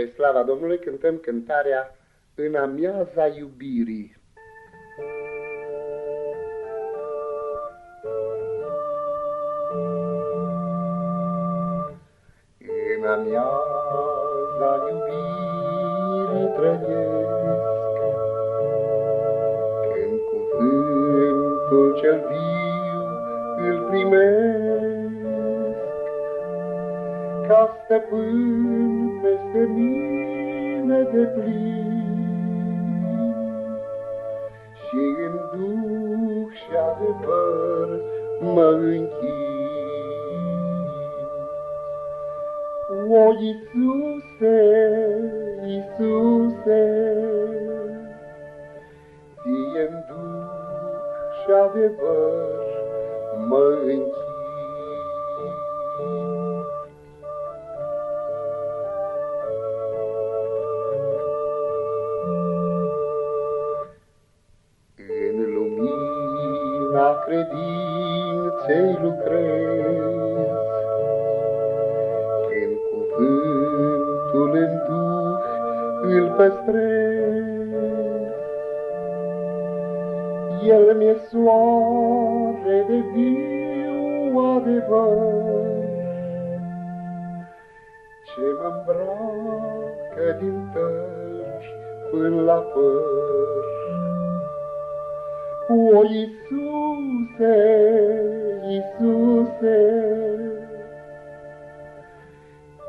Spre slava Domnului cântăm cântarea În amiaza iubirii. În amiaza iubirii trăiesc, Când cuvântul cel viu îl primesc, Ca stăpân peste mine de plin, Și în duh și adevăr mă închin. O, Iisuse, Iisuse, Ție-n duc și adevăr mă închin. Credinței lucrez, cuvântul în duh îl păstrez. El mi-e soare de viu adevăr, ce mă îmbracă din tări până la păr. O, Iisuse, Iisuse,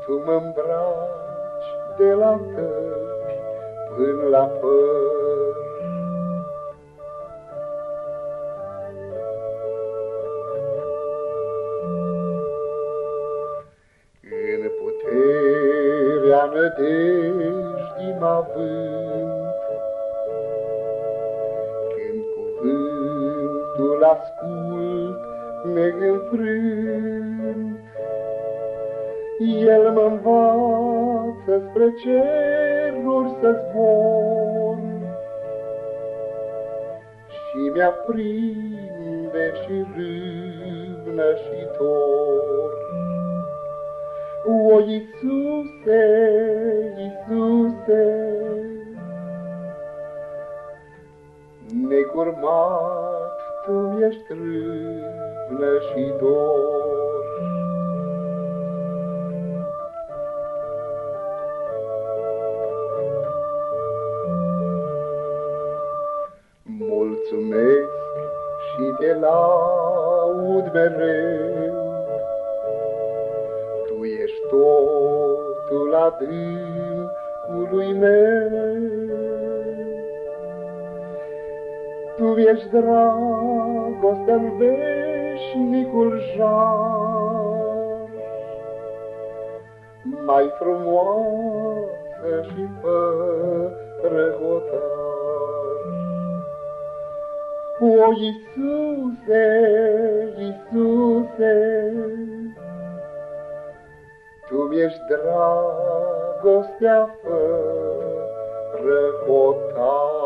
tu mă îmbraci de la tări până la păr. În puterea nădejdii mă având, cuvântul ascult neînfrânt, el mă învață spre ceruri să zbor și mi-aprinde și râvnă și dor. O, Iisuse, Iisuse, necurmat Tu mi-ești râvnă și dor. mulțumesc și te laud mereu. Tu ești totul adâncului meu. Tu ești dragostea în veșnicul jar, mai frumoasă și fără hotar. O, Iisuse, Iisuse, Tu mi-ești dragostea fără hotar.